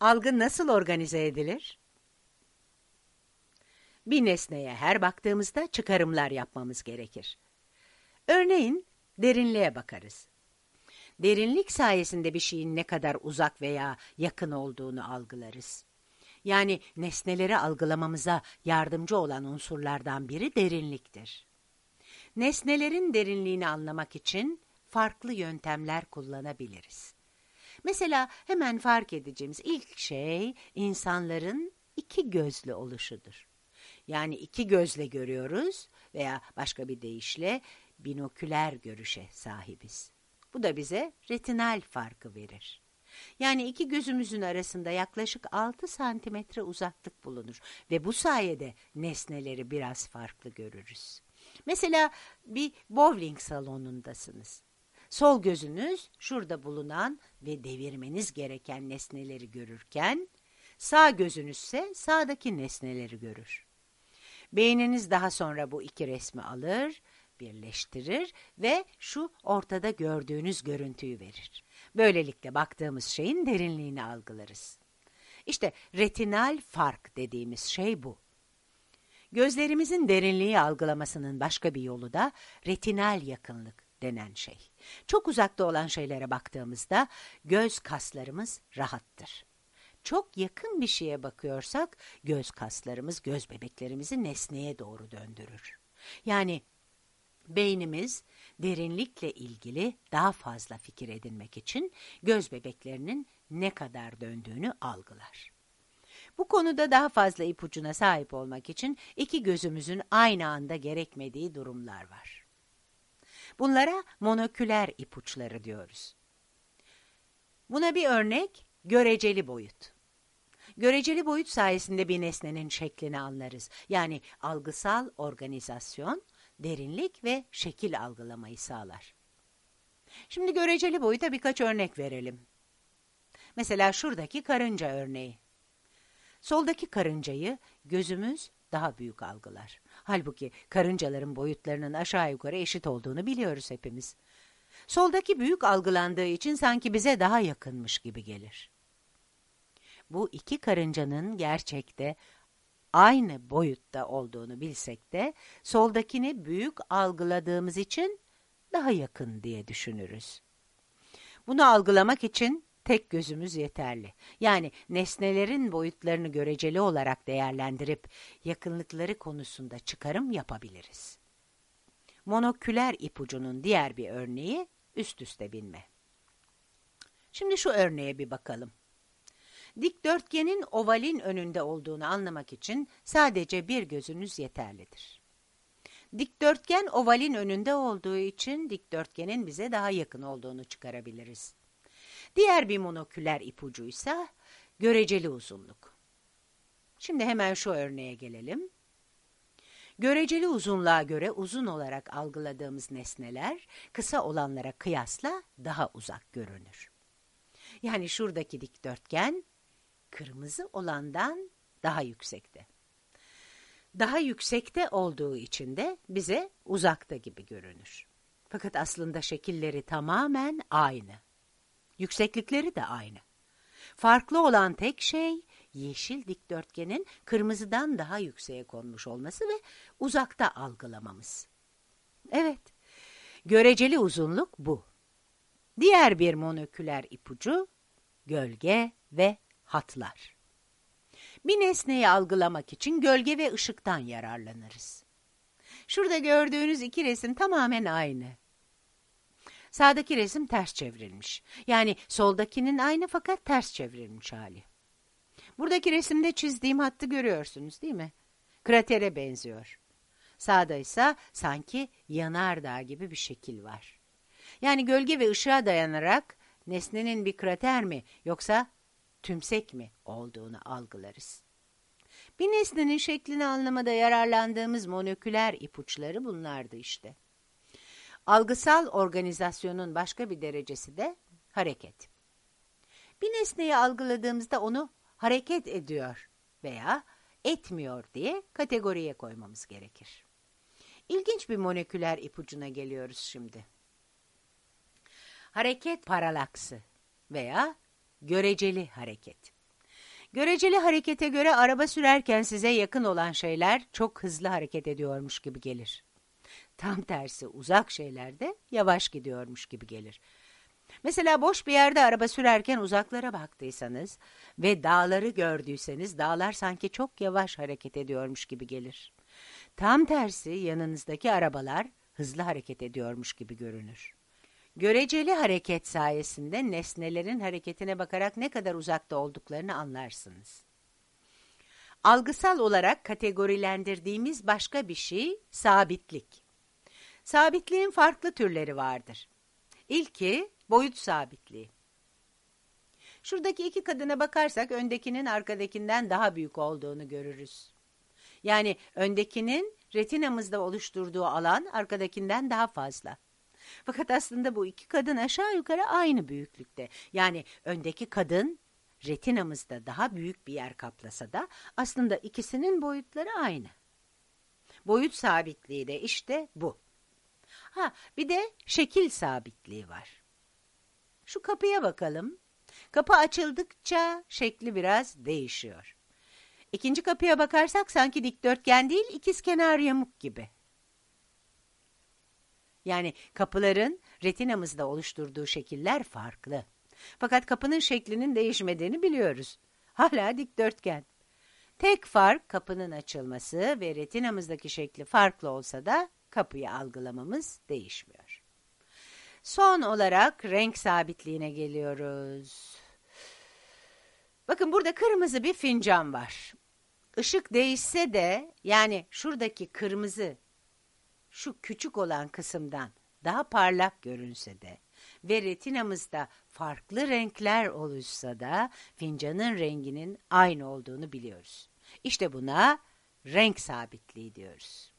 Algı nasıl organize edilir? Bir nesneye her baktığımızda çıkarımlar yapmamız gerekir. Örneğin derinliğe bakarız. Derinlik sayesinde bir şeyin ne kadar uzak veya yakın olduğunu algılarız. Yani nesneleri algılamamıza yardımcı olan unsurlardan biri derinliktir. Nesnelerin derinliğini anlamak için farklı yöntemler kullanabiliriz. Mesela hemen fark edeceğimiz ilk şey insanların iki gözlü oluşudur. Yani iki gözle görüyoruz veya başka bir deyişle binoküler görüşe sahibiz. Bu da bize retinal farkı verir. Yani iki gözümüzün arasında yaklaşık 6 santimetre uzaklık bulunur ve bu sayede nesneleri biraz farklı görürüz. Mesela bir bowling salonundasınız. Sol gözünüz şurada bulunan ve devirmeniz gereken nesneleri görürken, sağ gözünüz ise sağdaki nesneleri görür. Beyniniz daha sonra bu iki resmi alır, birleştirir ve şu ortada gördüğünüz görüntüyü verir. Böylelikle baktığımız şeyin derinliğini algılarız. İşte retinal fark dediğimiz şey bu. Gözlerimizin derinliği algılamasının başka bir yolu da retinal yakınlık denen şey. Çok uzakta olan şeylere baktığımızda göz kaslarımız rahattır. Çok yakın bir şeye bakıyorsak göz kaslarımız göz bebeklerimizi nesneye doğru döndürür. Yani beynimiz derinlikle ilgili daha fazla fikir edinmek için göz bebeklerinin ne kadar döndüğünü algılar. Bu konuda daha fazla ipucuna sahip olmak için iki gözümüzün aynı anda gerekmediği durumlar var. Bunlara monoküler ipuçları diyoruz. Buna bir örnek göreceli boyut. Göreceli boyut sayesinde bir nesnenin şeklini anlarız. Yani algısal organizasyon, derinlik ve şekil algılamayı sağlar. Şimdi göreceli boyuta birkaç örnek verelim. Mesela şuradaki karınca örneği. Soldaki karıncayı gözümüz daha büyük algılar. Halbuki karıncaların boyutlarının aşağı yukarı eşit olduğunu biliyoruz hepimiz. Soldaki büyük algılandığı için sanki bize daha yakınmış gibi gelir. Bu iki karıncanın gerçekte aynı boyutta olduğunu bilsek de soldakini büyük algıladığımız için daha yakın diye düşünürüz. Bunu algılamak için tek gözümüz yeterli. Yani nesnelerin boyutlarını göreceli olarak değerlendirip yakınlıkları konusunda çıkarım yapabiliriz. Monoküler ipucunun diğer bir örneği üst üste binme. Şimdi şu örneğe bir bakalım. Dikdörtgenin ovalin önünde olduğunu anlamak için sadece bir gözünüz yeterlidir. Dikdörtgen ovalin önünde olduğu için dikdörtgenin bize daha yakın olduğunu çıkarabiliriz. Diğer bir monoküler ipucuysa göreceli uzunluk. Şimdi hemen şu örneğe gelelim. Göreceli uzunluğa göre uzun olarak algıladığımız nesneler kısa olanlara kıyasla daha uzak görünür. Yani şuradaki dikdörtgen kırmızı olandan daha yüksekte. Daha yüksekte olduğu için de bize uzakta gibi görünür. Fakat aslında şekilleri tamamen aynı. Yükseklikleri de aynı. Farklı olan tek şey yeşil dikdörtgenin kırmızıdan daha yükseğe konmuş olması ve uzakta algılamamız. Evet, göreceli uzunluk bu. Diğer bir monoküler ipucu gölge ve hatlar. Bir nesneyi algılamak için gölge ve ışıktan yararlanırız. Şurada gördüğünüz iki resim tamamen aynı. Sağdaki resim ters çevrilmiş. Yani soldakinin aynı fakat ters çevrilmiş hali. Buradaki resimde çizdiğim hattı görüyorsunuz değil mi? Kratere benziyor. Sağda ise sanki yanardağ gibi bir şekil var. Yani gölge ve ışığa dayanarak nesnenin bir krater mi yoksa tümsek mi olduğunu algılarız. Bir nesnenin şeklini anlamada yararlandığımız monoküler ipuçları bunlardı işte. Algısal organizasyonun başka bir derecesi de hareket. Bir nesneyi algıladığımızda onu hareket ediyor veya etmiyor diye kategoriye koymamız gerekir. İlginç bir moleküler ipucuna geliyoruz şimdi. Hareket paralaksı veya göreceli hareket. Göreceli harekete göre araba sürerken size yakın olan şeyler çok hızlı hareket ediyormuş gibi gelir. Tam tersi uzak şeyler de yavaş gidiyormuş gibi gelir. Mesela boş bir yerde araba sürerken uzaklara baktıysanız ve dağları gördüyseniz dağlar sanki çok yavaş hareket ediyormuş gibi gelir. Tam tersi yanınızdaki arabalar hızlı hareket ediyormuş gibi görünür. Göreceli hareket sayesinde nesnelerin hareketine bakarak ne kadar uzakta olduklarını anlarsınız. Algısal olarak kategorilendirdiğimiz başka bir şey sabitlik. Sabitliğin farklı türleri vardır. İlki boyut sabitliği. Şuradaki iki kadına bakarsak öndekinin arkadakinden daha büyük olduğunu görürüz. Yani öndekinin retinamızda oluşturduğu alan arkadakinden daha fazla. Fakat aslında bu iki kadın aşağı yukarı aynı büyüklükte. Yani öndeki kadın retinamızda daha büyük bir yer kaplasa da aslında ikisinin boyutları aynı. Boyut sabitliği de işte bu. Ha, bir de şekil sabitliği var. Şu kapıya bakalım. Kapı açıldıkça şekli biraz değişiyor. İkinci kapıya bakarsak sanki dikdörtgen değil ikizkenar yamuk gibi. Yani kapıların retinamızda oluşturduğu şekiller farklı. Fakat kapının şeklinin değişmediğini biliyoruz. Hala dikdörtgen. Tek fark kapının açılması ve retinamızdaki şekli farklı olsa da kapıyı algılamamız değişmiyor. Son olarak renk sabitliğine geliyoruz. Bakın burada kırmızı bir fincan var. Işık değişse de yani şuradaki kırmızı şu küçük olan kısımdan daha parlak görünse de ve retinamızda farklı renkler oluşsa da fincanın renginin aynı olduğunu biliyoruz. İşte buna renk sabitliği diyoruz.